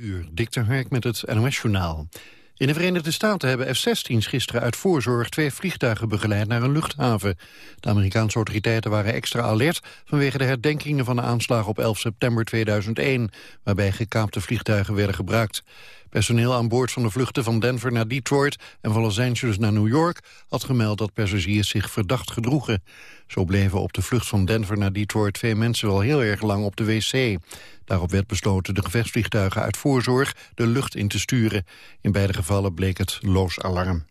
Uur, Hark met het NOS-journaal. In de Verenigde Staten hebben F-16's gisteren uit voorzorg twee vliegtuigen begeleid naar een luchthaven. De Amerikaanse autoriteiten waren extra alert vanwege de herdenkingen van de aanslag op 11 september 2001, waarbij gekaapte vliegtuigen werden gebruikt. Personeel aan boord van de vluchten van Denver naar Detroit en van Los Angeles naar New York had gemeld dat passagiers zich verdacht gedroegen. Zo bleven op de vlucht van Denver naar Detroit twee mensen wel heel erg lang op de wc. Daarop werd besloten de gevechtsvliegtuigen uit voorzorg de lucht in te sturen. In beide gevallen bleek het loos alarm.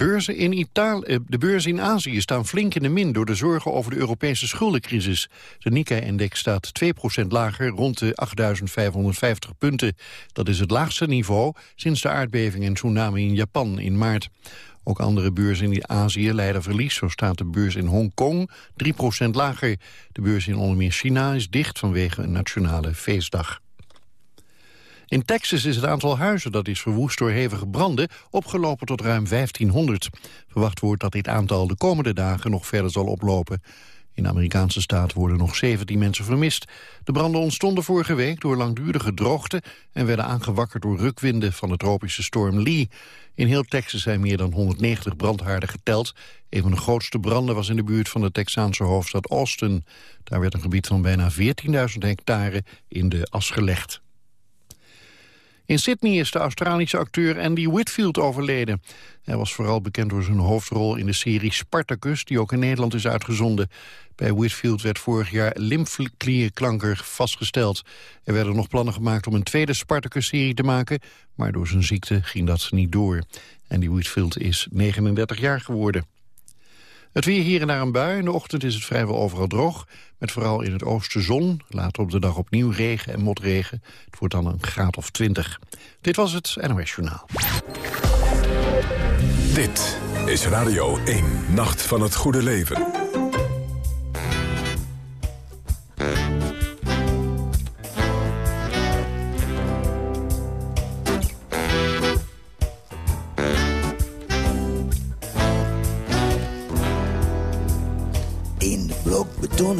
Beurzen in Italië, eh, de beurzen in Azië staan flink in de min door de zorgen over de Europese schuldencrisis. De Nikkei-index staat 2% lager, rond de 8.550 punten. Dat is het laagste niveau sinds de aardbeving en tsunami in Japan in maart. Ook andere beurzen in Azië leiden verlies. Zo staat de beurs in Hongkong 3% lager. De beurs in onder China is dicht vanwege een nationale feestdag. In Texas is het aantal huizen dat is verwoest door hevige branden opgelopen tot ruim 1500. Verwacht wordt dat dit aantal de komende dagen nog verder zal oplopen. In de Amerikaanse staat worden nog 17 mensen vermist. De branden ontstonden vorige week door langdurige droogte... en werden aangewakkerd door rukwinden van de tropische storm Lee. In heel Texas zijn meer dan 190 brandhaarden geteld. Een van de grootste branden was in de buurt van de Texaanse hoofdstad Austin. Daar werd een gebied van bijna 14.000 hectare in de as gelegd. In Sydney is de Australische acteur Andy Whitfield overleden. Hij was vooral bekend door zijn hoofdrol in de serie Spartacus... die ook in Nederland is uitgezonden. Bij Whitfield werd vorig jaar lymfklierkanker vastgesteld. Er werden nog plannen gemaakt om een tweede Spartacus-serie te maken... maar door zijn ziekte ging dat niet door. Andy Whitfield is 39 jaar geworden. Het weer hier en daar een bui. In de ochtend is het vrijwel overal droog. Met vooral in het oosten zon. Later op de dag opnieuw regen en motregen. Het wordt dan een graad of 20. Dit was het NOS Journaal. Dit is Radio 1, Nacht van het Goede Leven.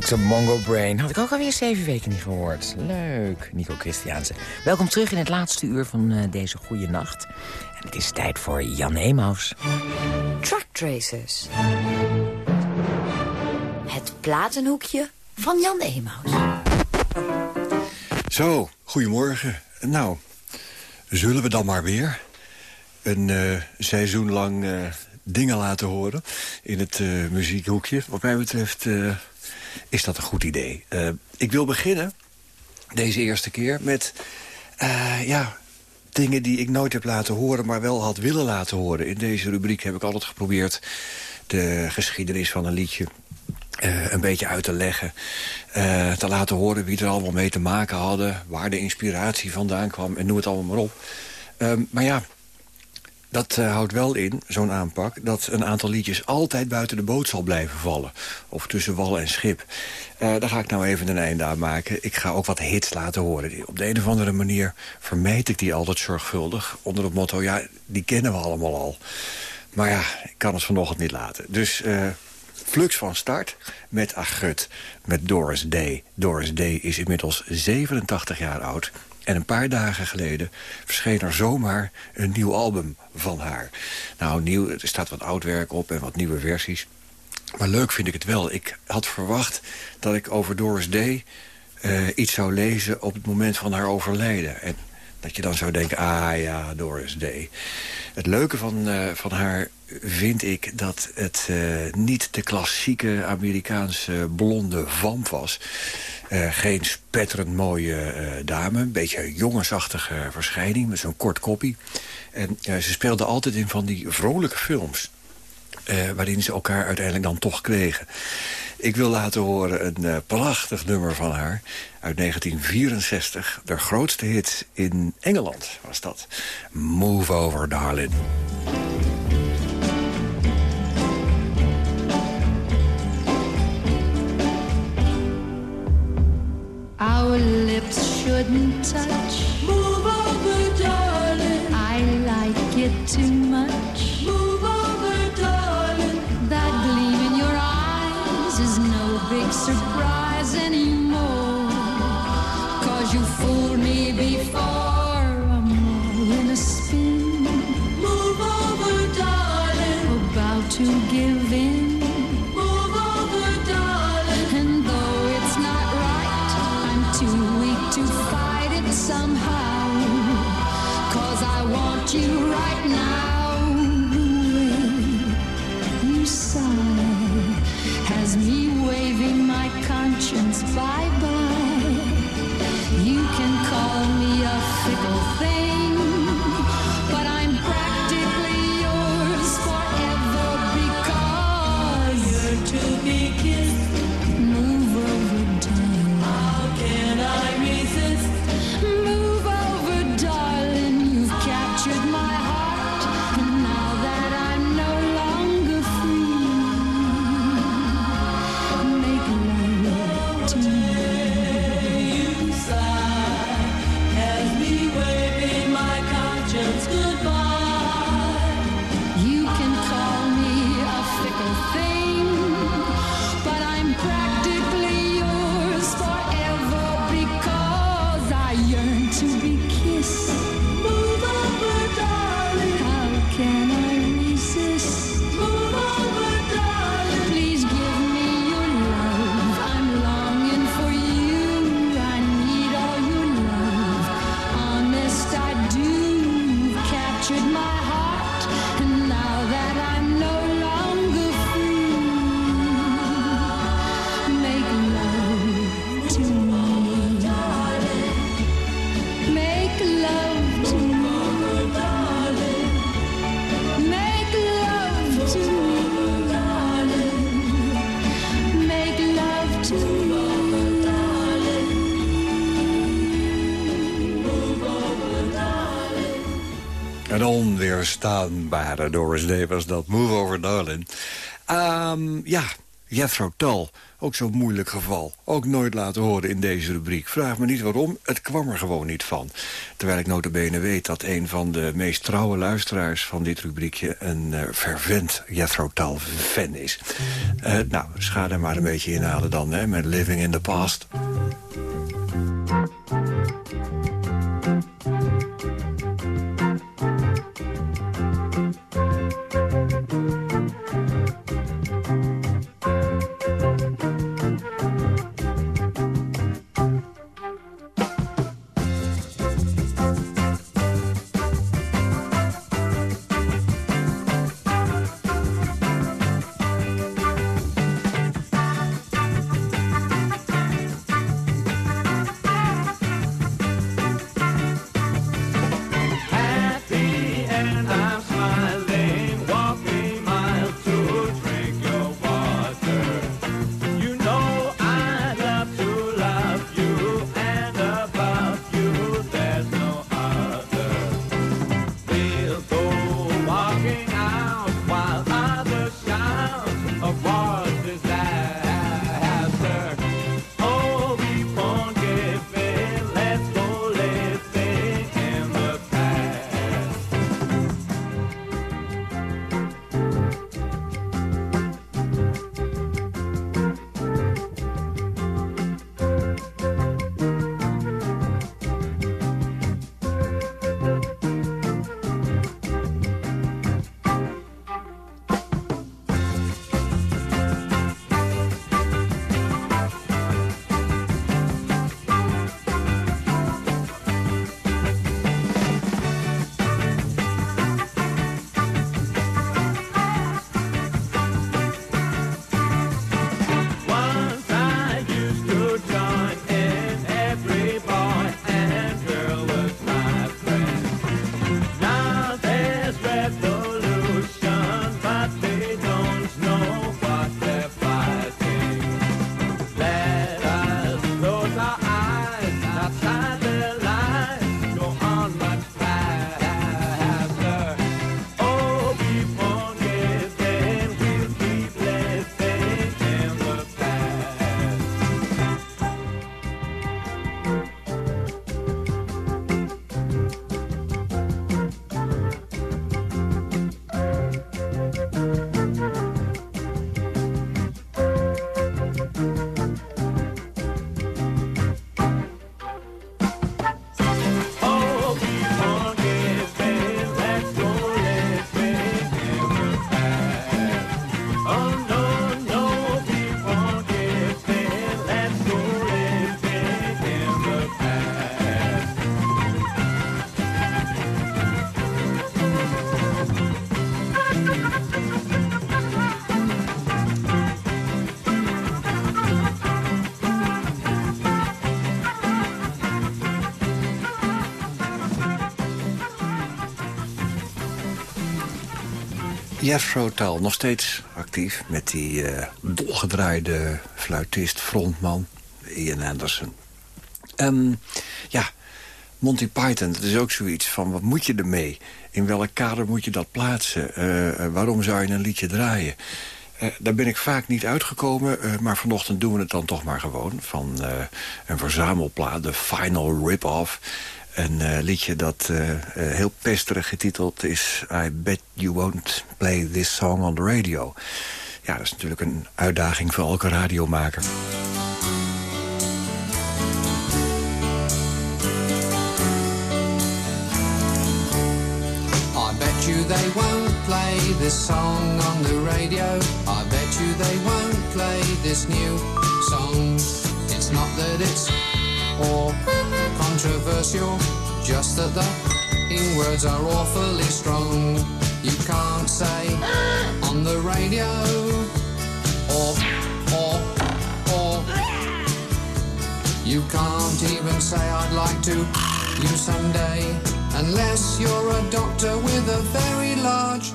Dr. Mongo Brain. Had ik ook alweer zeven weken niet gehoord. Leuk, Nico Christiaanse. Welkom terug in het laatste uur van uh, deze goede nacht. En het is tijd voor Jan Emaus. Truck Tracers. Het platenhoekje van Jan Emaus. Zo, goedemorgen. Nou, zullen we dan maar weer een uh, seizoen lang uh, dingen laten horen in het muziekhoekje. Wat mij betreft is dat een goed idee. Uh, ik wil beginnen, deze eerste keer, met uh, ja, dingen die ik nooit heb laten horen... maar wel had willen laten horen. In deze rubriek heb ik altijd geprobeerd de geschiedenis van een liedje... Uh, een beetje uit te leggen. Te laten horen wie er allemaal mee te maken hadden. Waar de inspiratie vandaan kwam. En noem het allemaal maar op. Uh, maar ja, dat uh, houdt wel in, zo'n aanpak... dat een aantal liedjes altijd buiten de boot zal blijven vallen. Of tussen wal en schip. Uh, daar ga ik nou even een einde aan maken. Ik ga ook wat hits laten horen. Op de een of andere manier vermijd ik die altijd zorgvuldig. Onder het motto, ja, die kennen we allemaal al. Maar ja, ik kan het vanochtend niet laten. Dus uh, Flux van start met Agut, met Doris Day. Doris Day is inmiddels 87 jaar oud... En een paar dagen geleden verscheen er zomaar een nieuw album van haar. Nou, nieuw, er staat wat oud werk op en wat nieuwe versies. Maar leuk vind ik het wel. Ik had verwacht dat ik over Doris Day... iets zou lezen op het moment van haar overlijden. En dat je dan zou denken, ah ja, Doris Day. Het leuke van, van haar vind ik dat het niet de klassieke Amerikaanse blonde vamp was. Geen spetterend mooie dame, een beetje jongensachtige verschijning met zo'n kort koppie. En ze speelde altijd in van die vrolijke films. Waarin ze elkaar uiteindelijk dan toch kregen. Ik wil laten horen een prachtig nummer van haar uit 1964. De grootste hit in Engeland was dat. Move Over Darling. In touch onweerstaanbare Doris Day was dat. Move over Darling. Ehm, ja, Jethro Tull. Ook zo'n moeilijk geval. Ook nooit laten horen in deze rubriek. Vraag me niet waarom, het kwam er gewoon niet van. Terwijl ik notabene weet dat een van de meest trouwe luisteraars... van dit rubriekje een uh, fervent Jethro Tull fan is. Uh, nou, er maar een beetje inhalen dan, hè, met Living in the Past. Jethro Tull, nog steeds actief met die eh, dolgedraaide fluitist, frontman, Ian Anderson. Ja, Monty Python, dat is ook zoiets van, wat moet je ermee? In welk kader moet je dat plaatsen? Eh, eh, waarom zou je een liedje draaien? Daar ben ik vaak niet uitgekomen, maar vanochtend doen we het dan toch maar gewoon. Van een verzamelplaat, de Final Rip-Off. Een eh, liedje dat eh, eh, heel pesterig getiteld is... I bet you won't play this song on the radio. Ja, dat is natuurlijk een uitdaging voor elke radiomaker. I bet you they won't play this song on the radio. I bet you they won't play this new song. It's not that it's or controversial, just that the in words are awfully strong. You can't say on the radio or or or. You can't even say I'd like to you someday unless you're a doctor with a very large.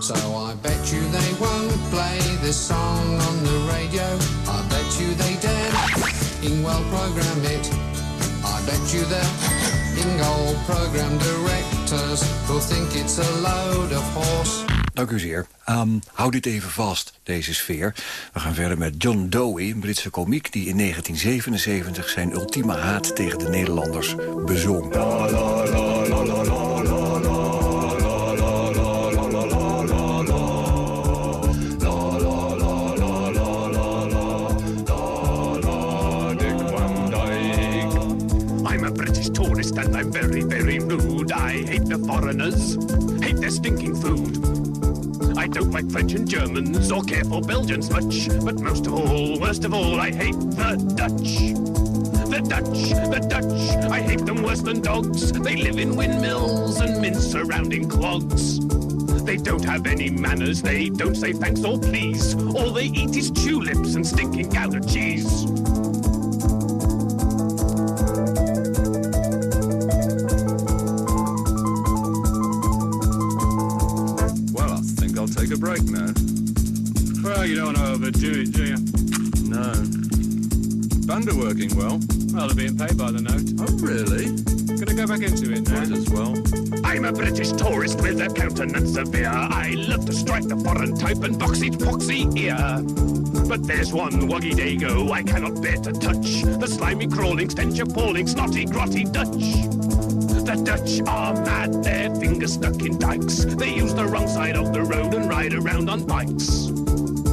So I bet you they won't play this song on the radio. I bet you they in well program it I bet you the program directors will think it's a load of horse Dank u zeer. Ehm, hou dit even vast, deze sfeer. We gaan verder met John Dowie, een Britse komiek... die in 1977 zijn ultieme haat tegen de Nederlanders bezong. Dick and I'm very, very rude. I hate the foreigners, hate their stinking food. I don't like French and Germans or care for Belgians much. But most of all, worst of all, I hate the Dutch. The Dutch, the Dutch, I hate them worse than dogs. They live in windmills and mince surrounding clogs. They don't have any manners, they don't say thanks or please. All they eat is tulips and stinking gouda cheese. Working well. Well, they're being paid by the note. Oh, really? Gonna go back into it now. Might as well. I'm a British tourist with a countenance severe. I love to strike the foreign type and box each poxy ear. But there's one woggy dago I cannot bear to touch. The slimy, crawling, stench appalling, snotty, grotty Dutch. The Dutch are mad, their fingers stuck in dikes. They use the wrong side of the road and ride around on bikes.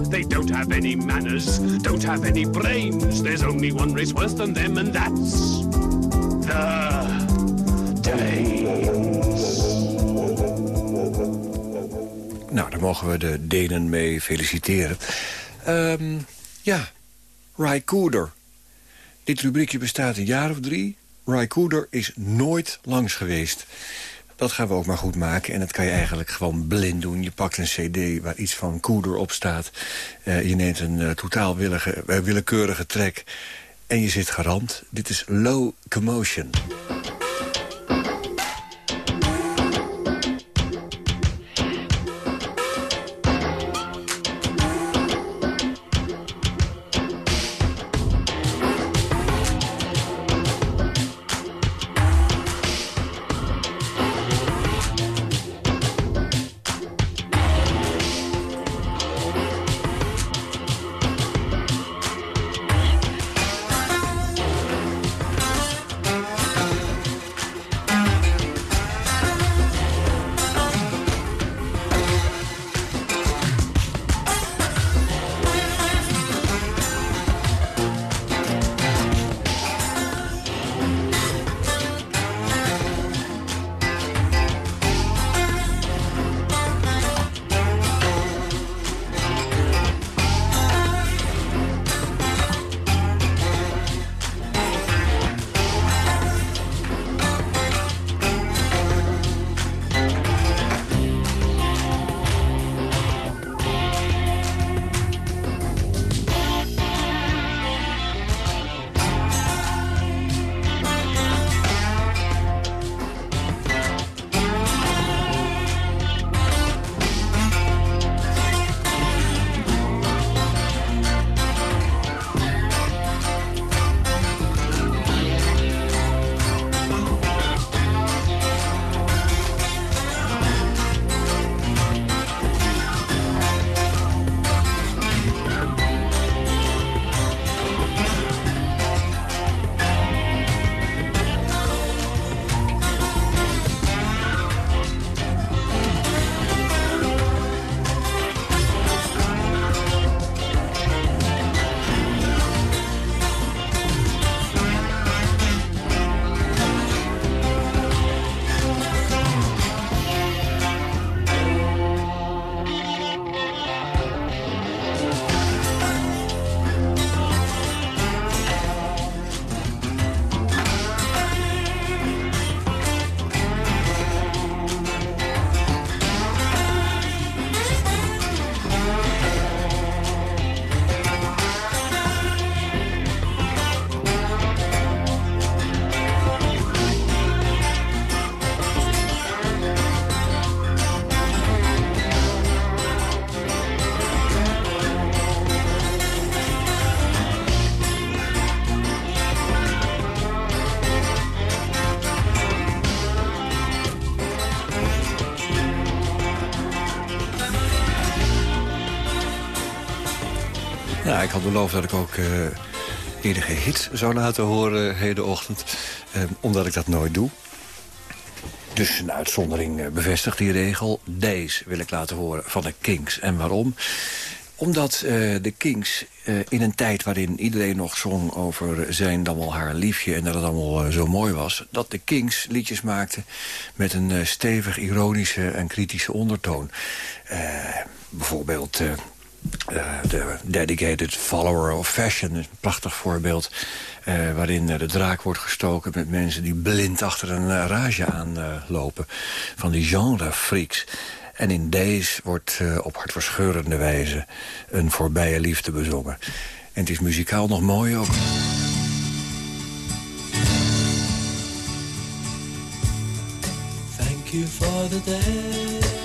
They don't have any manners, don't have any brains. There's only one race worse than them, and that's the Danes. Nou, daar mogen we de Denen mee feliciteren. Ehm, ja, Ry Cooder. Dit rubriekje bestaat een jaar of drie. Ry Cooder is nooit langs geweest. Dat gaan we ook maar goed maken. En dat kan je eigenlijk gewoon blind doen. Je pakt een cd waar iets van Cooder op staat. Eh, je neemt een eh, totaal willige, eh, willekeurige track. En je zit garant. Dit is Low Commotion. Had beloofd dat ik ook eh enige hits zou laten horen hedenochtend. eh, omdat ik dat nooit doe. Dus een uitzondering eh, bevestigt die regel. Deze wil ik laten horen van de Kings. En waarom? Omdat eh, de Kings eh, in een tijd waarin iedereen nog zong over zijn dan wel haar liefje... en dat het allemaal eh, zo mooi was... dat de Kings liedjes maakten met een eh, stevig ironische en kritische ondertoon. Eh, bijvoorbeeld... eh, de Dedicated Follower of Fashion, een prachtig voorbeeld... eh, waarin eh, de draak wordt gestoken met mensen die blind achter een rage aanlopen. van die genre-freaks. En in deze wordt op hartverscheurende wijze een voorbije liefde bezongen. En het is muzikaal nog mooi ook. Thank you for the days,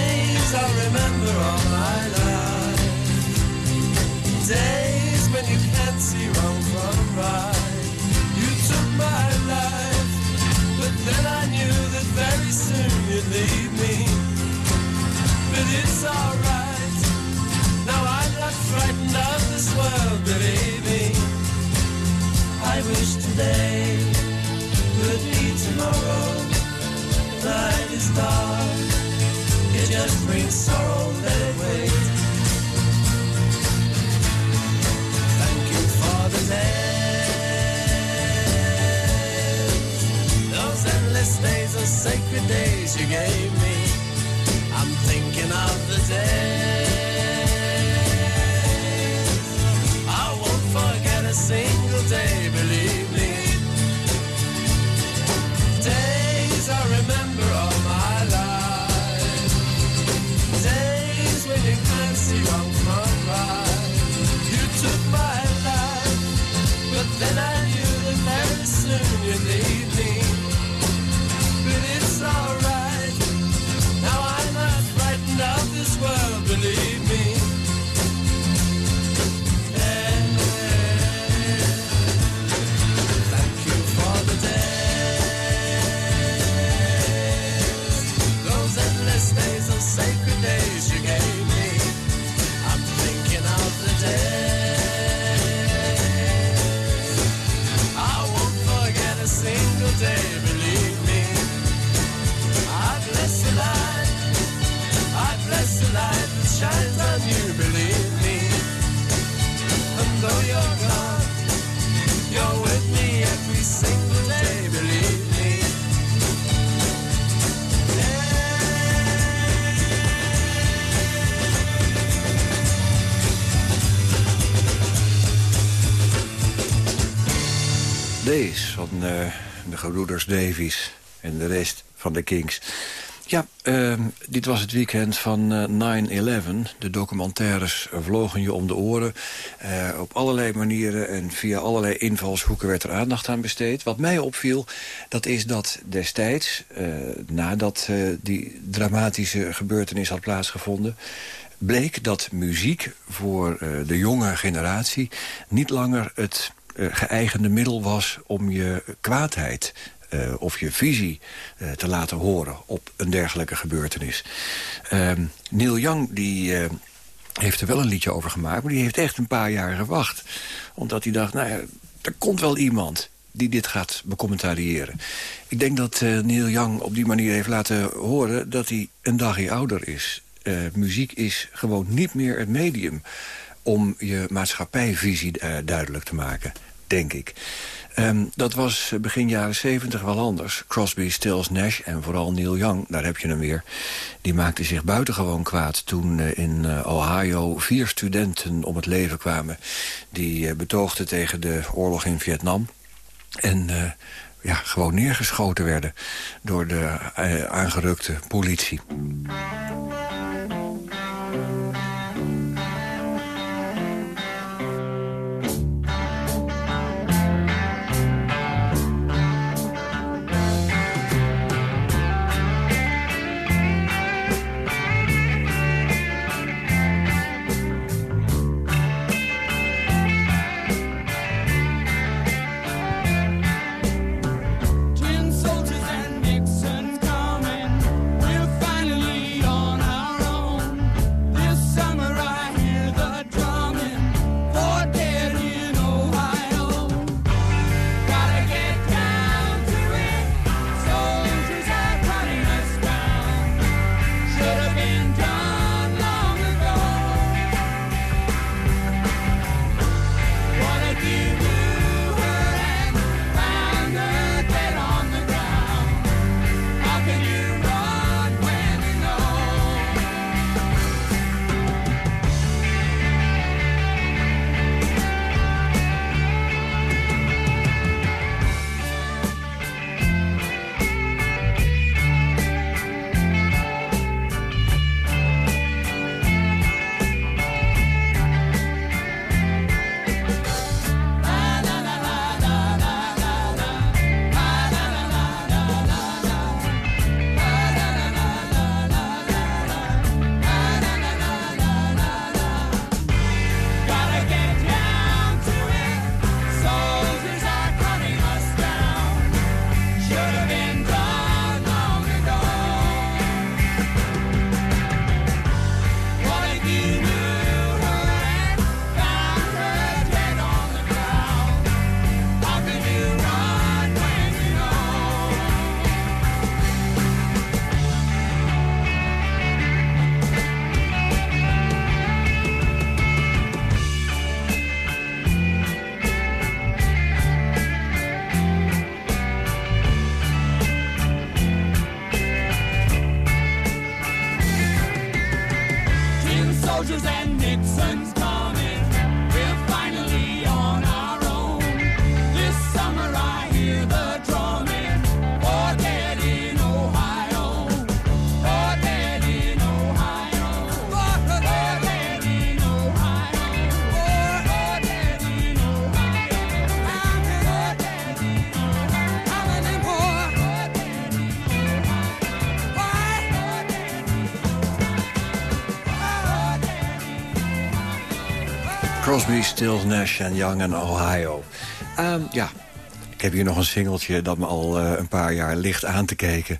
I remember all my life. Days when you can't see wrong from right. You took my life, but then I knew that very soon you'd leave me. But it's alright. Now I'm not frightened of this world, believe me. I wish today would be tomorrow. Night is dark, it just brings sorrow, let it wait. Thank you for the days, those endless days, those sacred days you gave me. I'm thinking of the days. I won't forget a single day, believe de gebroeders Davies en de rest van de Kings. Ja, ehm, dit was het weekend van eh, 9-11. De documentaires vlogen je om de oren. Eh, op allerlei manieren en via allerlei invalshoeken werd er aandacht aan besteed. Wat mij opviel, dat is dat destijds, eh, nadat eh, die dramatische gebeurtenis had plaatsgevonden bleek dat muziek voor eh, de jonge generatie... niet langer het eh, geëigende middel was om je kwaadheid... eh, of je visie eh, te laten horen op een dergelijke gebeurtenis. Ehm, Neil Young die, eh, heeft er wel een liedje over gemaakt... maar die heeft echt een paar jaar gewacht. Omdat hij dacht, nou ja, er komt wel iemand die dit gaat becommentariëren. Ik denk dat eh, Neil Young op die manier heeft laten horen... dat hij een dagje ouder is. Eh, muziek is gewoon niet meer het medium... om je maatschappijvisie eh, duidelijk te maken, denk ik. Ehm, dat was begin jaren 70 wel anders. Crosby, Stills, Nash en vooral Neil Young, daar heb je hem weer... die maakte zich buitengewoon kwaad toen eh, in eh, Ohio... vier studenten om het leven kwamen... die eh, betoogden tegen de oorlog in Vietnam... En eh, ja, gewoon neergeschoten werden door de eh, aangerukte politie. Stills, Nash en Young en Ohio. Ehm, ja, ik heb hier nog een singeltje dat me al eh, een paar jaar ligt aan te kijken.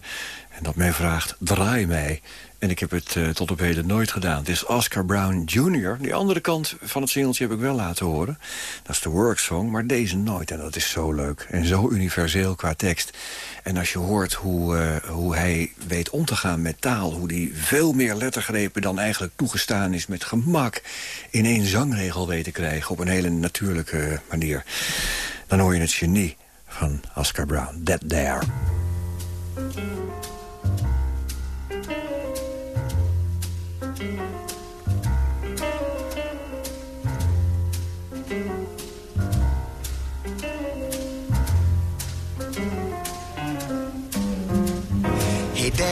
En dat mij vraagt, draai mij. En ik heb het eh, tot op heden nooit gedaan. Het is Oscar Brown Jr. Die andere kant van het singeltje heb ik wel laten horen. Dat is de worksong, maar deze nooit. En dat is zo leuk en zo universeel qua tekst. En als je hoort hoe, eh, hoe hij weet om te gaan met taal... hoe hij veel meer lettergrepen dan eigenlijk toegestaan is... met gemak in één zangregel weet te krijgen... op een hele natuurlijke manier. Dan hoor je het genie van Oscar Brown. That There.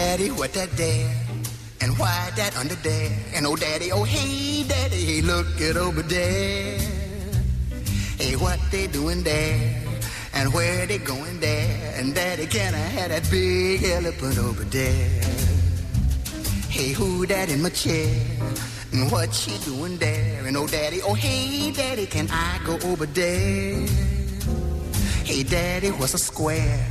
Daddy, what that there? And why that under there? And oh, Daddy, oh, hey, Daddy, hey, look it over there. Hey, what they doing there? And where they going there? And Daddy, can I have that big elephant over there? Hey, who that in my chair? And what she doing there? And oh, Daddy, oh, hey, Daddy, can I go over there? Hey, Daddy, what's a square?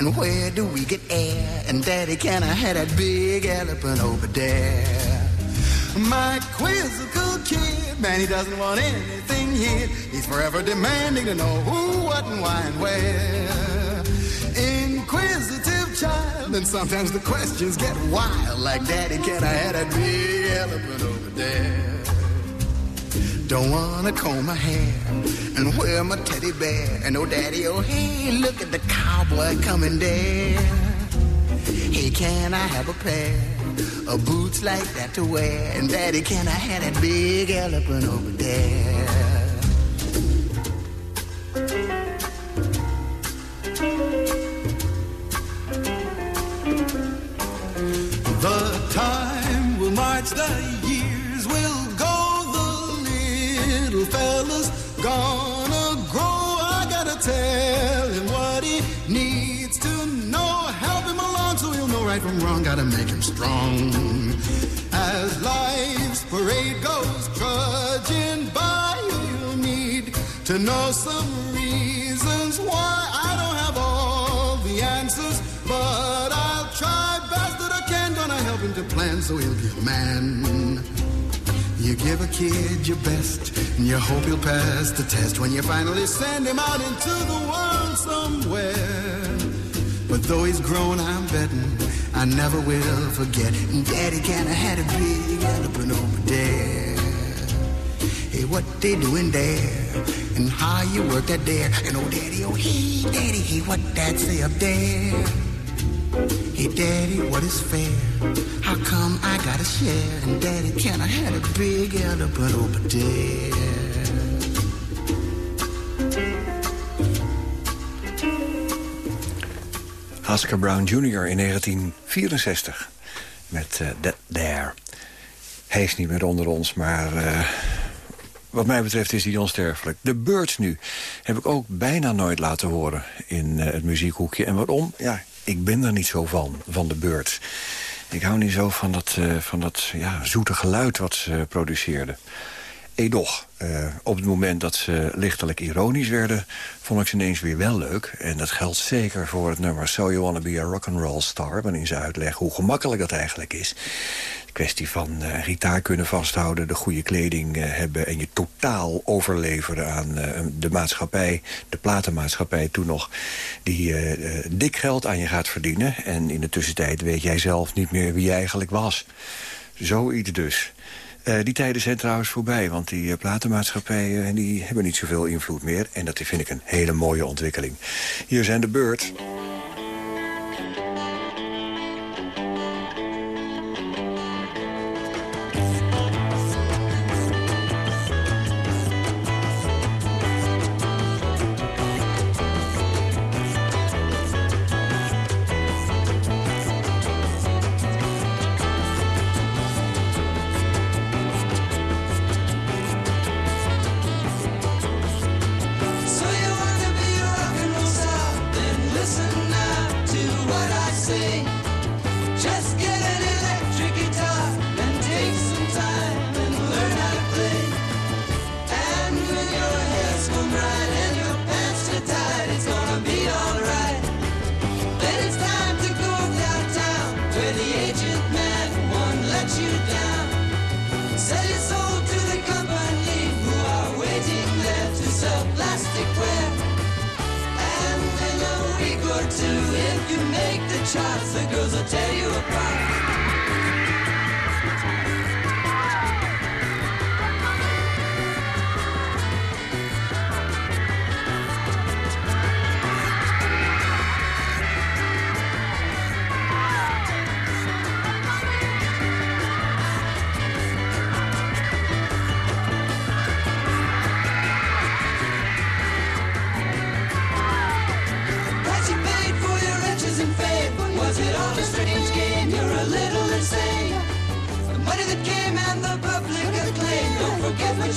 And where do we get air? And Daddy, can I have that big elephant over there? My quizzical kid, man, he doesn't want anything here. He's forever demanding to know who, what, and why, and where. Inquisitive child, and sometimes the questions get wild. Like, Daddy, can I have that big elephant over there? Don't wanna comb my hair and wear my teddy bear. And oh, daddy, oh, hey, look at the cowboy coming there. Hey, can I have a pair of boots like that to wear? And daddy, can I have that big elephant over there? The time will march, the years will go, the little fella's gonna grow. I gotta tell him what he needs to know. Help him along so he'll know right from wrong. Gotta make him strong. As life's parade goes trudging by, you'll need to know some reasons why I don't have all the answers, but I'll try best that I can. Gonna help him to plan so he'll be a man. You give a kid your best, and you hope he'll pass the test when you finally send him out into the world somewhere. But though he's grown, I'm betting I never will forget. Daddy kinda had a big elephant over there. Hey, what they doing there? And how you work that there? And oh, daddy, oh, hey, daddy, hey, what that say up there? Hey, daddy, what is fair? How come I gotta share? And daddy, can I have a big elephant over there? Oscar Brown Jr. in 1964 met eh, That There. Hij is niet meer onder ons, maar eh, wat mij betreft is hij onsterfelijk. De Birds nu heb ik ook bijna nooit laten horen in eh, het muziekhoekje. En waarom? Ja, ik ben er niet zo van, van de Birds. Ik hou niet zo van dat, eh, van dat ja, zoete geluid wat ze produceerden. Edoch, eh, op het moment dat ze lichtelijk ironisch werden... vond ik ze ineens weer wel leuk. En dat geldt zeker voor het nummer So You Wanna Be a Rock'n'Roll Star... waarin ze uitleggen hoe gemakkelijk dat eigenlijk is. De kwestie van eh, gitaar kunnen vasthouden, de goede kleding eh, hebben... en je totaal overleveren aan de maatschappij, de platenmaatschappij toen nog... die dik geld aan je gaat verdienen. En in de tussentijd weet jij zelf niet meer wie je eigenlijk was. Zoiets dus. Eh, die tijden zijn trouwens voorbij, want die eh, platenmaatschappijen die hebben niet zoveel invloed meer. En dat vind ik een hele mooie ontwikkeling. Hier zijn de Birds.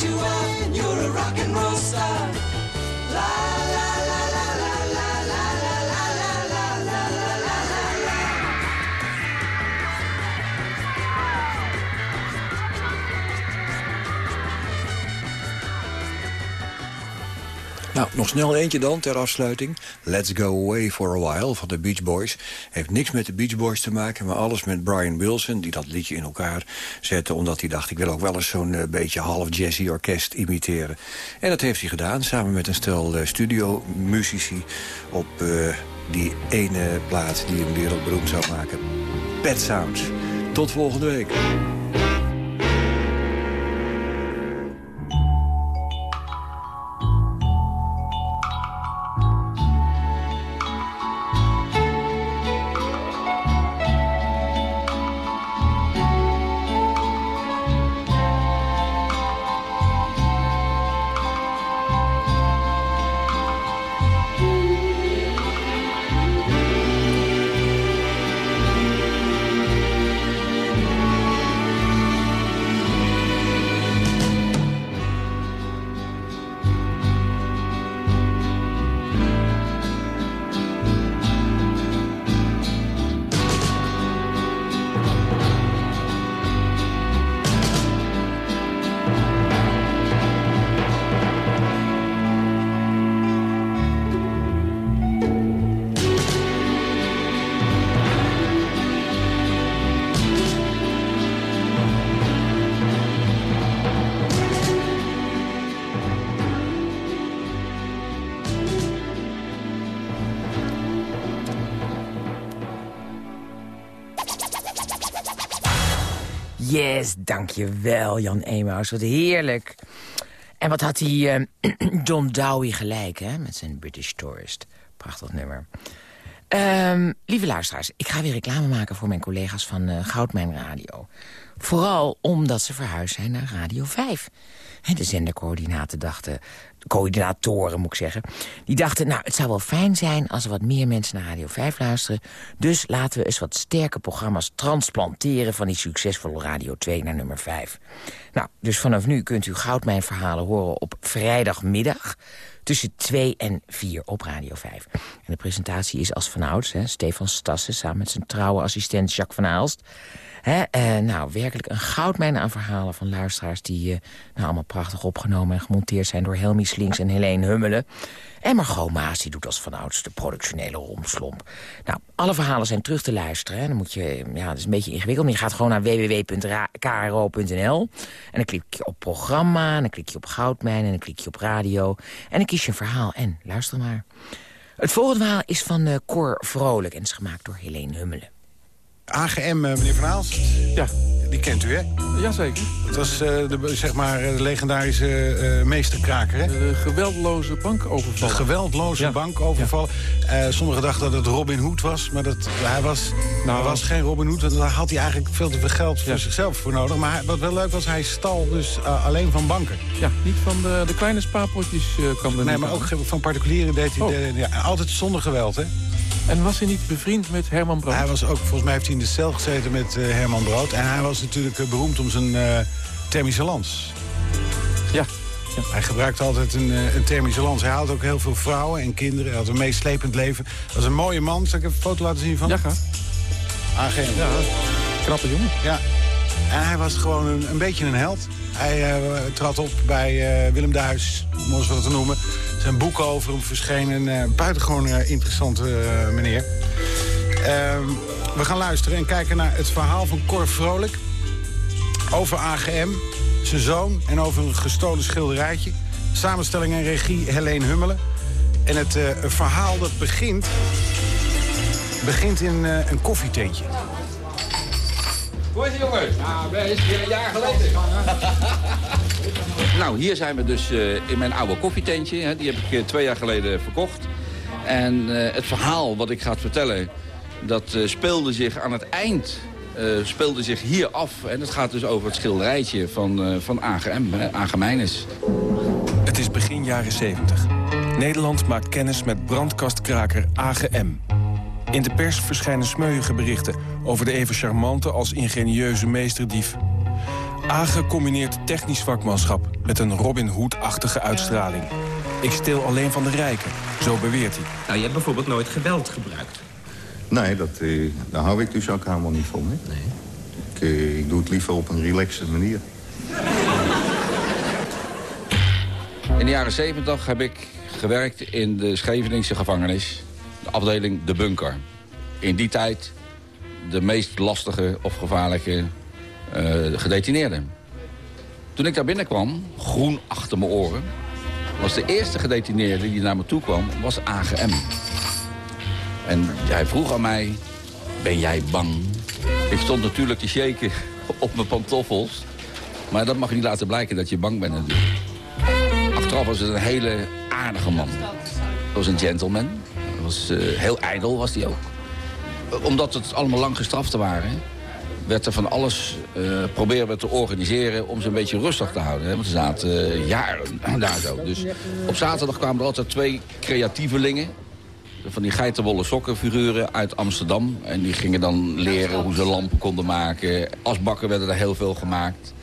you win. Nou, nog snel eentje dan ter afsluiting. Let's Go Away for a While van de Beach Boys. Heeft niks met de Beach Boys te maken, maar alles met Brian Wilson... die dat liedje in elkaar zette, omdat hij dacht... ik wil ook wel eens zo'n eh, beetje half jazzy orkest imiteren. En dat heeft hij gedaan, samen met een stel uh, studiomuzici... op eh, die ene plaat die hem wereldberoemd zou maken. Pet Sounds. Tot volgende week. Yes, dankjewel Jan Emaus. Wat heerlijk. En wat had hij eh, John Dowie gelijk, hè? Met zijn British Tourist. Prachtig nummer. Ehm, lieve luisteraars, ik ga weer reclame maken voor mijn collega's van eh, Goudmijn Radio. Vooral omdat ze verhuisd zijn naar Radio 5. De zendercoördinaten dachten, coördinatoren moet ik zeggen... die dachten, nou, het zou wel fijn zijn als er wat meer mensen naar Radio 5 luisteren... dus laten we eens wat sterke programma's transplanteren... van die succesvolle Radio 2 naar nummer 5. Nou, dus vanaf nu kunt u Goudmijn-verhalen horen op vrijdagmiddag... tussen 2 en 4 op Radio 5. En de presentatie is als vanouds, hè, Stefan Stassen... samen met zijn trouwe assistent Jacques van Aalst... Eh, nou, werkelijk een goudmijn aan verhalen van luisteraars... die eh, nou, allemaal prachtig opgenomen en gemonteerd zijn... door Helmi Slinks en Helene Hummelen. En Margot Maas, die doet als vanouds de productionele romslomp. Nou, alle verhalen zijn terug te luisteren. Dan moet je, ja, dat is een beetje ingewikkeld. Maar je gaat gewoon naar www.kro.nl. En dan klik je op programma, en dan klik je op goudmijn... en dan klik je op radio. En dan kies je een verhaal en luister maar. Het volgende verhaal is van eh, Cor Vrolijk... en is gemaakt door Helene Hummelen. AGM, eh, meneer Van Aalst. Ja. Die kent u, hè? Jazeker. Dat was eh, de, zeg maar, eh, de legendarische meesterkraker, hè? De geweldloze bankoverval. De geweldloze bankoverval. Eh, sommigen dachten dat het Robin Hood was, maar dat, hij, was, Nou. hij was geen Robin Hood. want Daar had hij eigenlijk veel te veel geld voor zichzelf voor nodig. Maar hij- wat wel leuk was, hij stal dus alleen van banken. Ja, niet van de, de kleine spaarpotjes eh, kwam er Nee, maar aan. ook van particulieren deed hij Oh. de- ja, altijd zonder geweld, hè? En was hij niet bevriend met Herman Brood? Hij was ook, volgens mij heeft hij in de cel gezeten met eh, Herman Brood. En hij was natuurlijk eh, beroemd om zijn eh, thermische lans. Ja. Hij gebruikte altijd een, een thermische lans. Hij had ook heel veel vrouwen en kinderen. Hij had een meeslepend leven. Dat was een mooie man. Zal ik even een foto laten zien van? Ja, ga. AGM. Ja, knappe jongen. Ja. En hij was gewoon een, een beetje een held. Hij trad op bij Willem Duis, om ons wat te noemen. Zijn boek over hem verscheen. Een eh, buitengewoon eh, interessante eh, meneer. Ehm, we gaan luisteren en kijken naar het verhaal van Cor Vrolijk. Over AGM, zijn zoon en over een gestolen schilderijtje. Samenstelling en regie Helene Hummelen. En het eh, verhaal dat begint begint in eh, een koffietentje. Hoe is het, jongens? Ja, best. Weer een jaar geleden. Nou, hier zijn we dus eh, in mijn oude koffietentje. Hè. Die heb ik eh, twee jaar geleden verkocht. En eh, het verhaal wat ik ga vertellen... dat speelde zich aan het eind... speelde zich hier af. En het gaat dus over het schilderijtje van, van AGM, Agemijnes. Het is begin jaren 70. Nederland maakt kennis met brandkastkraker AGM. In de pers verschijnen smeuïge berichten over de even charmante als ingenieuze meesterdief. Age combineert technisch vakmanschap met een Robin Hood-achtige uitstraling. Ik steel alleen van de rijken, zo beweert hij. Nou, je hebt bijvoorbeeld nooit geweld gebruikt. Nee, dat, eh, daar hou ik dus ook helemaal niet van. Hè? Nee. Ik, eh, ik doe het liever op een relaxte manier. In de jaren 70 heb ik gewerkt in de Scheveningse gevangenis. De afdeling De Bunker. In die tijd de meest lastige of gevaarlijke gedetineerden. Toen ik daar binnenkwam, groen achter mijn oren... was de eerste gedetineerde die naar me toe kwam, was AGM. En hij vroeg aan mij, ben jij bang? Ik stond natuurlijk te shaken op mijn pantoffels. Maar dat mag niet laten blijken dat je bang bent natuurlijk. Achteraf was het een hele aardige man. Hij was een gentleman. Was, eh, heel ijdel was hij ook. Eh, Omdat het allemaal lang gestraften waren... werd er van alles eh proberen we te organiseren om ze een beetje rustig te houden. Hè? Want ze zaten eh, jaren daar zo. Dus op zaterdag kwamen er altijd twee creatievelingen... van die geitenwolle sokkenfiguren uit Amsterdam. En die gingen dan leren hoe ze lampen konden maken. Asbakken werden er heel veel gemaakt.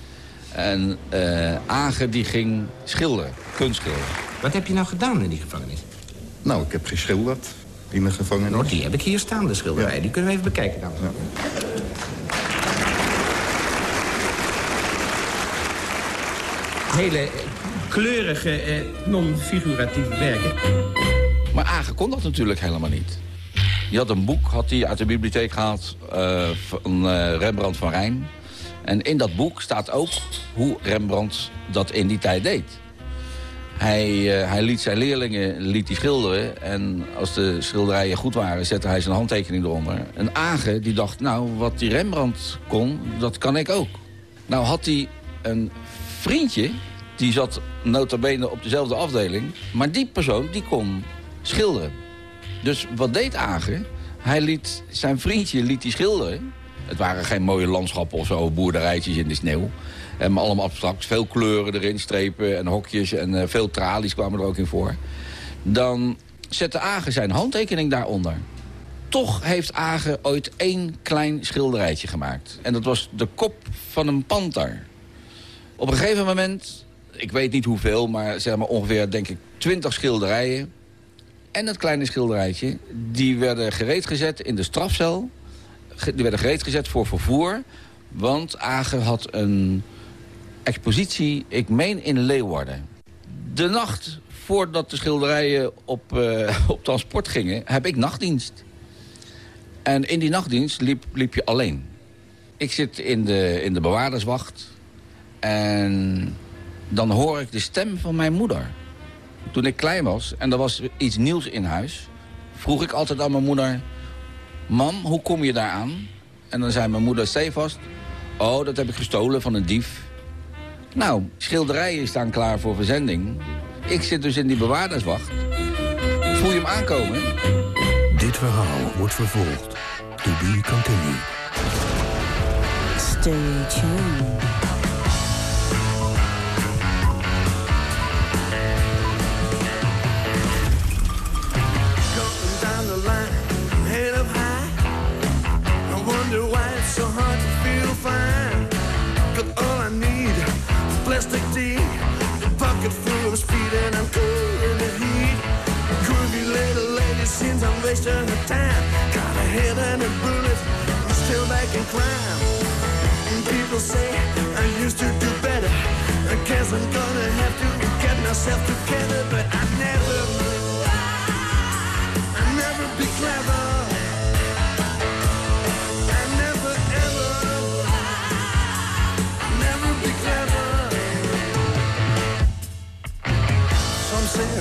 En eh Agen die ging schilderen, kunstschilderen. Wat heb je nou gedaan in die gevangenis? Nou, ik heb geschilderd in de gevangenis. Nou, die heb ik hier staan, de schilderij. Die kunnen we even bekijken dan. Hele kleurige, eh, non-figuratieve werken. Maar Agen kon dat natuurlijk helemaal niet. Die had een boek had hij uit de bibliotheek gehaald eh, van eh, Rembrandt van Rijn. En in dat boek staat ook hoe Rembrandt dat in die tijd deed. Hij, eh, hij liet zijn leerlingen liet hij schilderen. En als de schilderijen goed waren, zette hij zijn handtekening eronder. En Agen die dacht, nou, wat die Rembrandt kon, dat kan ik ook. Nou had hij een vriendje, die zat nota bene op dezelfde afdeling. Maar die persoon, die kon schilderen. Dus wat deed Agen? Hij liet zijn vriendje liet hij schilderen. Het waren geen mooie landschappen of zo, boerderijtjes in de sneeuw. Eh, maar allemaal abstract, veel kleuren erin, strepen en hokjes... en eh, veel tralies kwamen er ook in voor. Dan zette Agen zijn handtekening daaronder. Toch heeft Agen ooit één klein schilderijtje gemaakt. En dat was de kop van een panter. Op een gegeven moment, ik weet niet hoeveel... maar zeg maar ongeveer, denk ik, twintig schilderijen... en dat kleine schilderijtje... die werden gereed gezet in de strafcel. Die werden gereed gezet voor vervoer. Want Agen had een expositie, ik meen in Leeuwarden. De nacht voordat de schilderijen op, eh, op transport gingen... heb ik nachtdienst. En in die nachtdienst liep, liep je alleen. Ik zit in de, in de bewaarderswacht... En dan hoor ik de stem van mijn moeder. Toen ik klein was en er was iets nieuws in huis... vroeg ik altijd aan mijn moeder... Mam, hoe kom je daar aan? En dan zei mijn moeder stevast... Oh, dat heb ik gestolen van een dief. Nou, schilderijen staan klaar voor verzending. Ik zit dus in die bewaarderswacht. Voel je hem aankomen? Dit verhaal wordt vervolgd. To be continued. Stay tuned. Wonder why it's so hard to feel fine. Got all I need is plastic tea, a bucket full of speed, and I'm cool in the heat. Groovy little lady seems I'm wasting her time. Got a head and a bullet, still back in crime. And people say I used to do better. I guess I'm gonna have to get myself together, but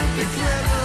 I'll never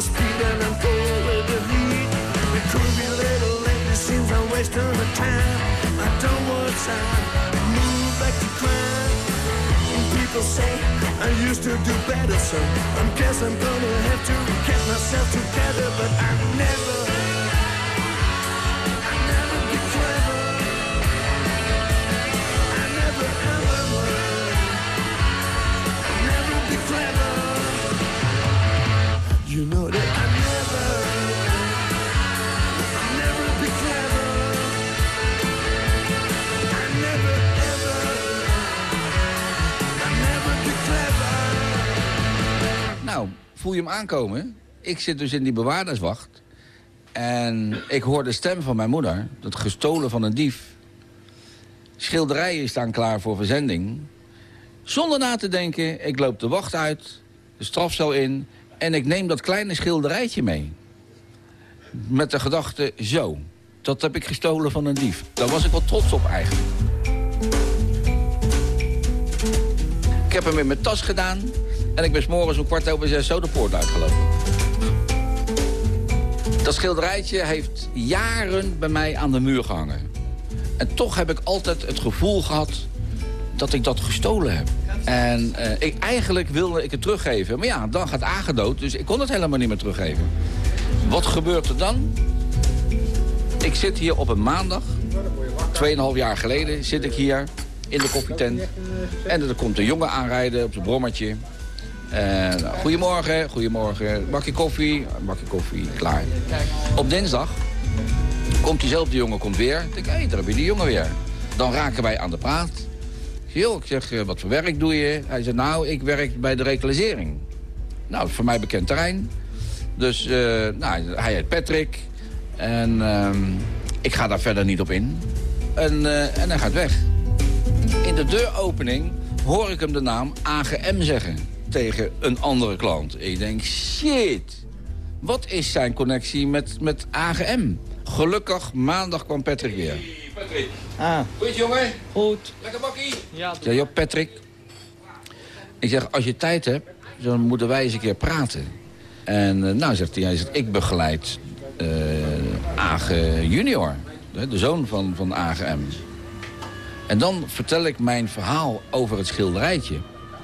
full and I'm cold with the heat. It could little it seems I'm wasting the time. I don't want time, move back to crime. People say I used to do better, so I guess I'm gonna have to get myself together, but I'm never. Voel je hem aankomen? Ik zit dus in die bewaarderswacht. En ik hoor de stem van mijn moeder. Dat gestolen van een dief. Schilderijen staan klaar voor verzending. Zonder na te denken, ik loop de wacht uit. De strafcel in. En ik neem dat kleine schilderijtje mee. Met de gedachte, zo. Dat heb ik gestolen van een dief. Daar was ik wel trots op eigenlijk. Ik heb hem in mijn tas gedaan. En ik ben morgens om kwart over zes zo de poort uitgelopen. Dat schilderijtje heeft jaren bij mij aan de muur gehangen. En toch heb ik altijd het gevoel gehad dat ik dat gestolen heb. En eh, ik, eigenlijk wilde ik het teruggeven. Maar ja, dan gaat aangedood, dus ik kon het helemaal niet meer teruggeven. Wat gebeurt er dan? Ik zit hier op een maandag, 2,5 jaar geleden, zit ik hier in de koffietent. En er komt een jongen aanrijden op zijn brommertje. En, nou, goedemorgen, goedemorgen. Bakje koffie, bakje koffie, klaar. Op dinsdag komt diezelfde jongen komt weer. Ik denk, hé, daar heb je die jongen weer. Dan raken wij aan de praat. Joh, ik zeg, eh, wat voor werk doe je? Hij zegt, nou, ik werk bij de reclasering. Nou, voor mij bekend terrein. Dus eh, nou, hij heet Patrick. En ehm, ik ga daar verder niet op in. En, eh, en hij gaat weg. In de deuropening hoor ik hem de naam AGM zeggen tegen een andere klant. Ik denk, shit, wat is zijn connectie met, met AGM? Gelukkig, maandag kwam Patrick weer. Patrick. Ah. Goed, jongen? Goed. Lekker bakkie? Ja. Ik zeg, joh, Patrick. Ik zeg, als je tijd hebt, dan moeten wij eens een keer praten. En eh, nou, zegt hij, hij zegt, ik begeleid eh Age junior. hè, De zoon van, van AGM. En dan vertel ik mijn verhaal over het schilderijtje.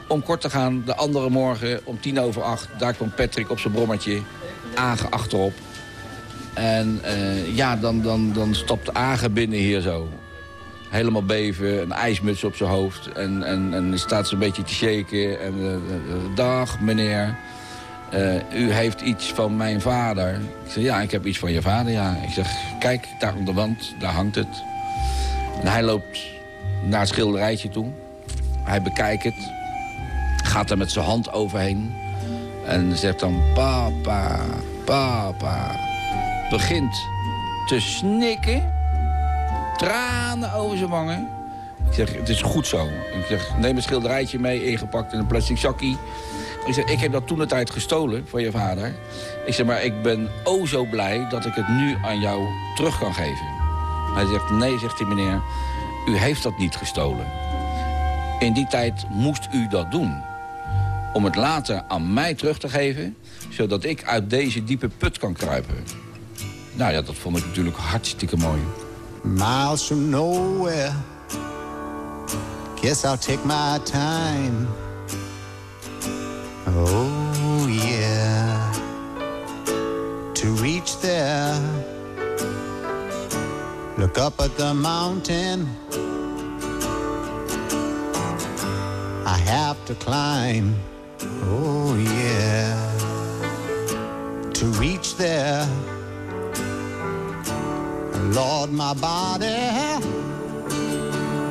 Om kort te gaan, de andere morgen om tien over acht... daar kwam Patrick op zijn brommertje, Age achterop. En eh, ja, dan, dan, dan stapt Age binnen hier zo. Helemaal beven, een ijsmuts op zijn hoofd. En, en, en staat een beetje te shaken. En, eh, eh, dag, meneer. U heeft iets van mijn vader. Ik zeg, ja, ik heb iets van je vader, ja. Ik zeg, kijk, daar op de wand, daar hangt het. En hij loopt naar het schilderijtje toe. Hij bekijkt het. Gaat er met zijn hand overheen. En zegt dan, papa, papa. Begint te snikken. Tranen over zijn wangen. Ik zeg, het is goed zo. Ik zeg, neem een schilderijtje mee, ingepakt in een plastic zakje. Ik zeg, ik heb dat toen de tijd gestolen van je vader. Ik zeg, maar ik ben o zo blij dat ik het nu aan jou terug kan geven. Hij zegt, nee, zegt die meneer, u heeft dat niet gestolen. In die tijd moest u dat doen. Om het later aan mij terug te geven... zodat ik uit deze diepe put kan kruipen. Nou ja, dat vond ik natuurlijk hartstikke mooi. Miles from nowhere. Guess I'll take my time. Oh, yeah. To reach there. Look up at the mountain. I have to climb. Oh, yeah. To reach there. Lord, my body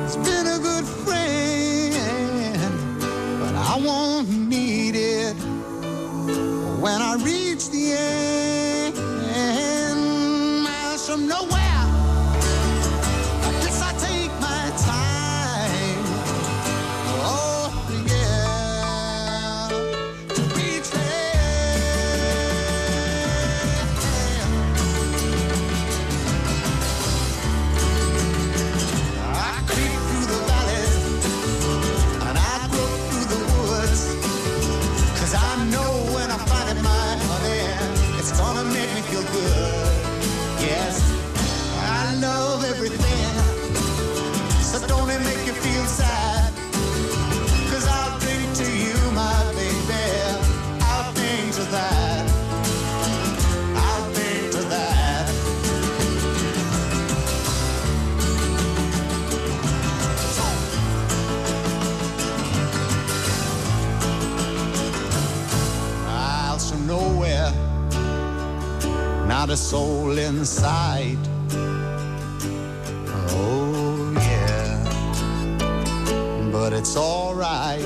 has been a good friend, but I won't need it when I reach the end. From nowhere, soul inside. Oh, yeah. But it's alright.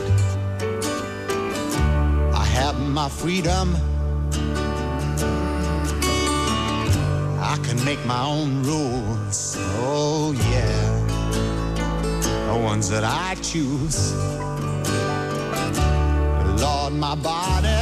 I have my freedom. I can make my own rules. Oh, yeah. The ones that I choose. Lord, my body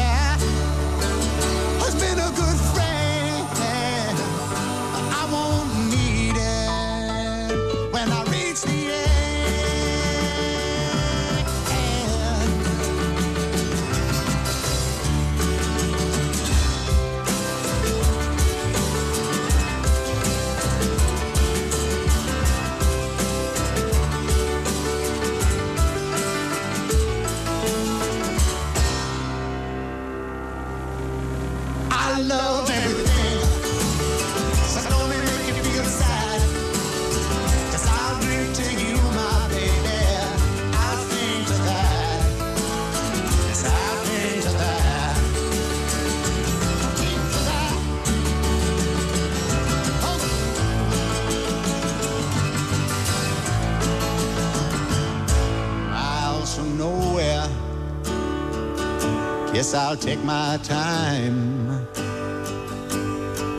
Guess I'll take my time.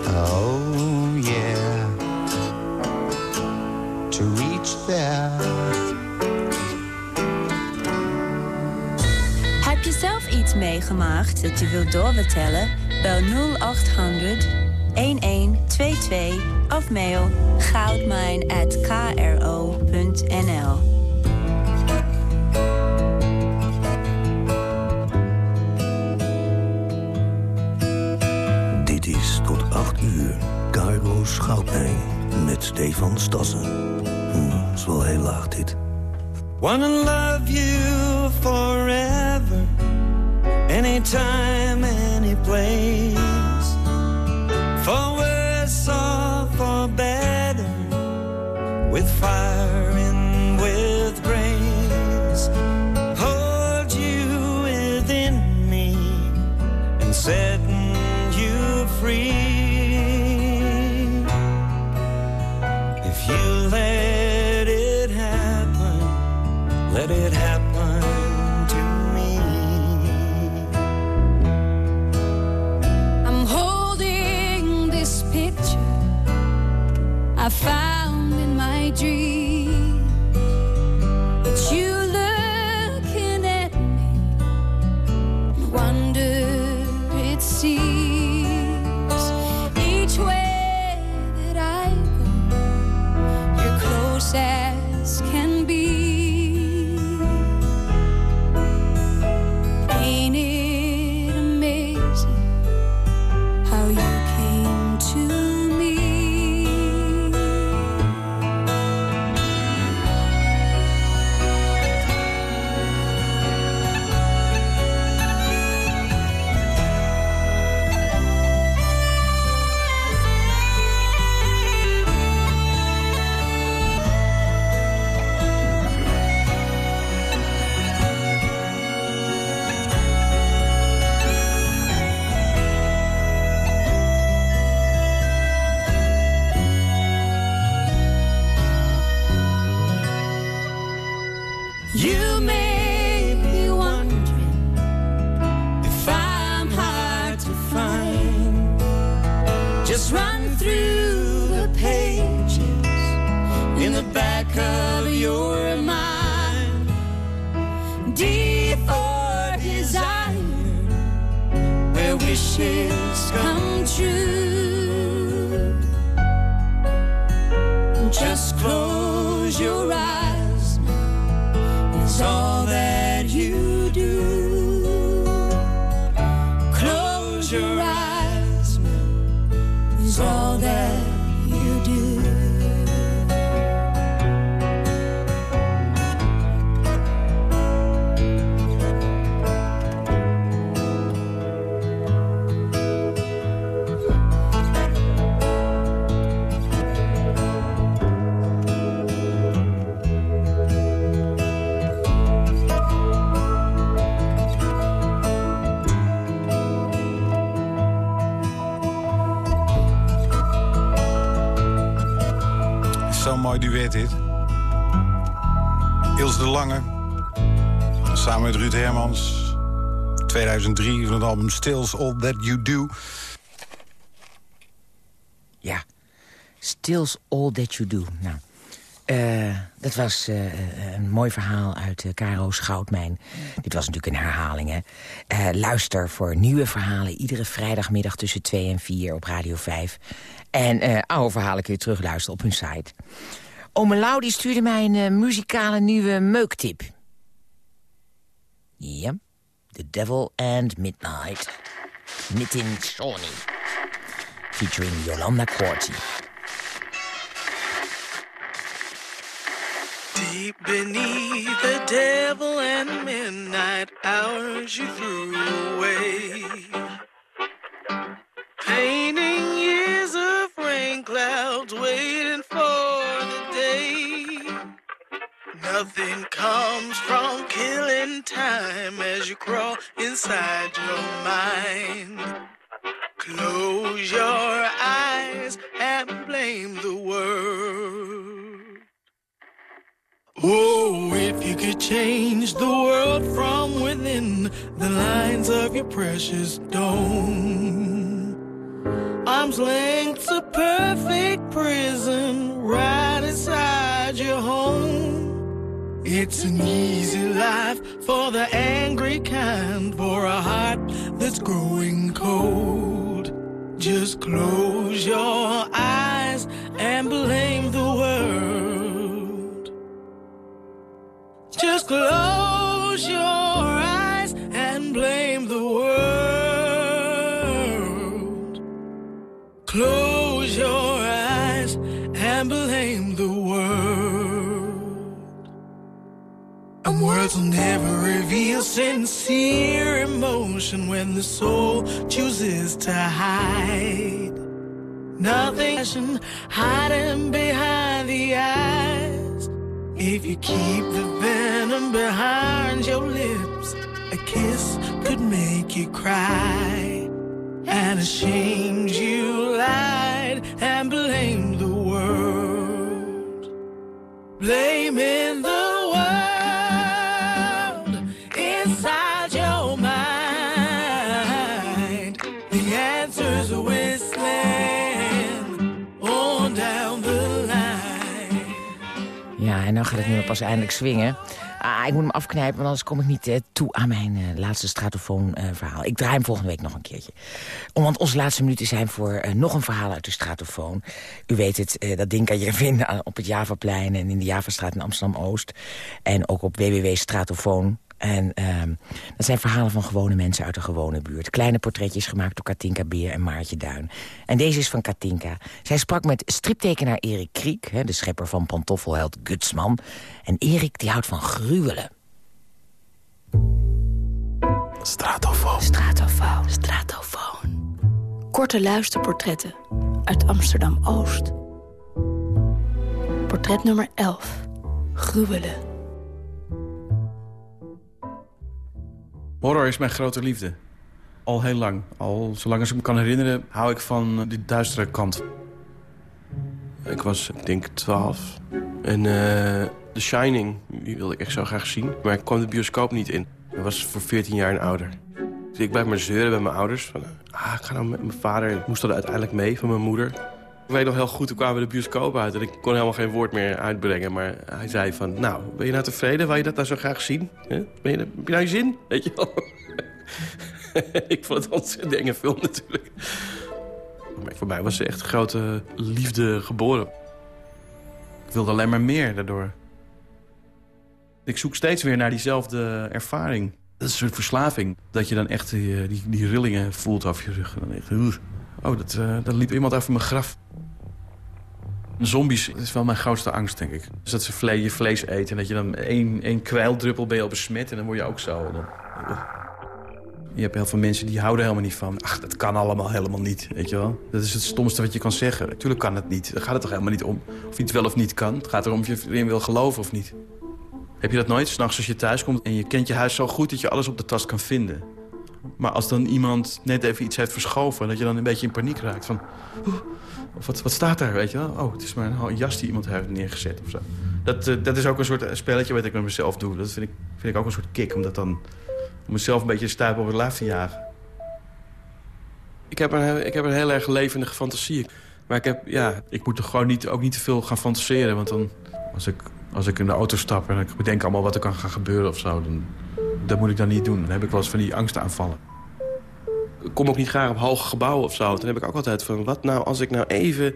Oh, yeah. To reach there. Heb je zelf iets meegemaakt dat je wilt doorvertellen? Bel 0800 1122 of mail goudmijn@kro.nl. Wanna love all that Samen met Ruud Hermans. 2003 van het album Stills All That You Do. Ja, Stills All That You Do. Nou, eh, dat was eh, een mooi verhaal uit uh, Caro's Goudmijn. Dit was natuurlijk een herhaling, hè. Eh, luister voor nieuwe verhalen iedere vrijdagmiddag tussen 2 en 4 op Radio 5. En eh, oude verhalen kun je terugluisteren op hun site. Ome Lau stuurde mij een eh, muzikale nieuwe meuktip. Ja, The Devil and Midnight. Nitin Sawhney. Featuring Yolanda Quarty. Deep beneath the devil and midnight hours you threw away. Painting years of rain clouds waiting for the day. Nothing comes from killing time as you crawl inside your mind. Close your eyes and blame the world. Oh, if you could change the world from within the lines of your precious dome. Arms length's a perfect prison right inside your home. It's an easy life for the angry kind, for a heart that's growing cold. Just close your eyes and blame the world. Just close words will never reveal sincere emotion when the soul chooses to hide. Nothing hiding behind the eyes. If you keep the venom behind your lips, a kiss could make you cry. And ashamed you lied and blamed the world. Blaming the en dan gaat het nu pas eindelijk swingen. Ah, ik moet hem afknijpen, want anders kom ik niet eh, toe aan mijn eh, laatste stratofoon eh. Ik draai hem volgende week nog een keertje. Om, want onze laatste minuten zijn voor nog een verhaal uit de stratofoon. U weet het, dat ding kan je vinden op het Javaplein en in de Javastraat in Amsterdam-Oost. En ook op www.stratofoon. En ehm, dat zijn verhalen van gewone mensen uit de gewone buurt. Kleine portretjes gemaakt door Katinka Beer en Maartje Duin. En deze is van Katinka. Zij sprak met striptekenaar Erik Kriek, hè, de schepper van pantoffelheld Gutsman. En Erik die houdt van gruwelen. Stratofoon. Stratofoon. Stratofoon. Korte luisterportretten uit Amsterdam-Oost. Portret nummer 11. Gruwelen. Horror is mijn grote liefde. Al heel lang. Al zolang als ik me kan herinneren, hou ik van eh, die duistere kant. Ik was, ik denk, 12. En eh The Shining, die wilde ik echt zo graag zien. Maar ik kwam de bioscoop niet in. Ik was voor 14 jaar en ouder. Dus ik blijf maar zeuren bij mijn ouders. Van, ah, ik ga nou met mijn vader. Ik moest er uiteindelijk mee van mijn moeder. Ik weet nog heel goed, toen kwamen we de bioscoop uit... en ik kon helemaal geen woord meer uitbrengen. Maar hij zei van, nou, ben je nou tevreden? Wil je dat nou zo graag zien? Ben je, heb je nou je zin? Weet je wel? ik vond het ontzettend enge film natuurlijk. Maar voor mij was ze echt grote liefde geboren. Ik wilde alleen maar meer daardoor. Ik zoek steeds weer naar diezelfde ervaring. Dat is een soort verslaving. Dat je dan echt die, die, die rillingen voelt af je rug. Dan echt, "Oeh. Oh, dat, eh, dat liep iemand over mijn graf. Zombies is wel mijn grootste angst, denk ik. Dus dat ze je vlees eten en dat je dan één, één kwijldruppel ben je al besmet... en dan word je ook zo. Je hebt heel veel mensen die houden helemaal niet van... ach, dat kan allemaal helemaal niet, weet je wel. Dat is het stomste wat je kan zeggen. Natuurlijk kan het niet. Daar gaat het toch helemaal niet om of iets wel of niet kan. Het gaat erom of je erin wil geloven of niet. Heb je dat nooit? S'nachts als je thuis komt en je kent je huis zo goed... dat je alles op de tast kan vinden. Maar als dan iemand net even iets heeft verschoven... dat je dan een beetje in paniek raakt van... "Oeh, of wat, wat staat daar, weet je? Oh, het is maar een jas die iemand heeft neergezet of zo. Dat, eh, dat is ook een soort eh, spelletje wat ik met mezelf doe. Dat vind ik, vind ik ook een soort kick, om dat dan... om mezelf een beetje stuip op het lijf te jagen. Ik heb, een, ik heb een heel erg levendige fantasie. Maar ik, heb, ja, ik moet er gewoon niet, ook niet te veel gaan fantaseren. Want dan, als ik, als ik in de auto stap en ik bedenk allemaal wat er kan gaan gebeuren of zo... Dan, dat moet ik dan niet doen. Dan heb ik wel eens van die angstaanvallen. Ik kom ook niet graag op hoge gebouwen of zo. Dan heb ik ook altijd van, wat nou als ik nou even...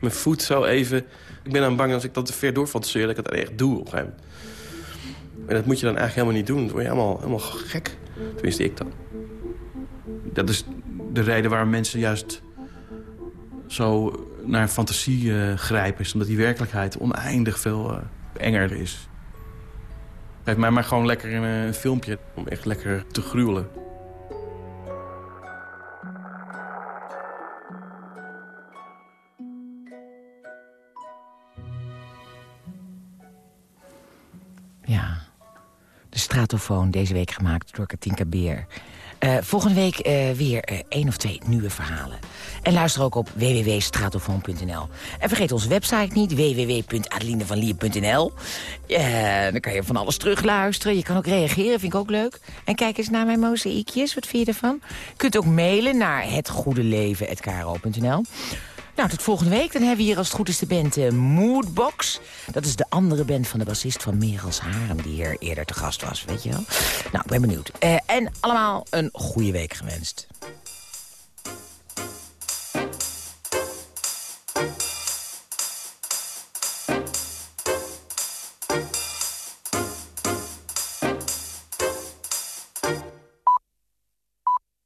mijn voet zo even... Ik ben dan bang als ik dat te ver doorfantaseer... dat ik het echt doe op een gegeven moment. En dat moet je dan eigenlijk helemaal niet doen. Dan word je helemaal, helemaal gek. Tenminste, ik dan. Dat is de reden waarom mensen juist zo naar fantasie eh, grijpen. Is omdat die werkelijkheid oneindig veel eh, enger is. Geef mij maar gewoon lekker een, eh, filmpje om echt lekker te gruwelen. Ja, de stratofoon, deze week gemaakt door Katinka Beer. Eh, volgende week eh, weer eh, één of twee nieuwe verhalen. En luister ook op www.stratofoon.nl. En vergeet onze website niet, www.adelinevanlier.nl. dan kan je van alles terugluisteren. Je kan ook reageren, vind ik ook leuk. En kijk eens naar mijn mozaïekjes, wat vind je ervan? Je kunt ook mailen naar hetgoedeleven.kro.nl. Nou, tot volgende week. Dan hebben we hier als het goed is de band eh, Moodbox. Dat is de andere band van de bassist van Merels Harem... die hier eerder te gast was, weet je wel. Nou, ik ben benieuwd. Eh, en allemaal een goede week gewenst.